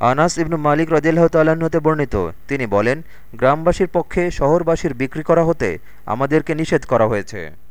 আনাস ইবনু মালিক রদিল্লাহ হতে বর্ণিত। তিনি বলেন, গ্রামবাসীর পক্ষে শহরবাসীর বিক্রি করা হতে আমাদেরকে নিষেধ করা হয়েছে।